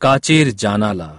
काचेर Janala.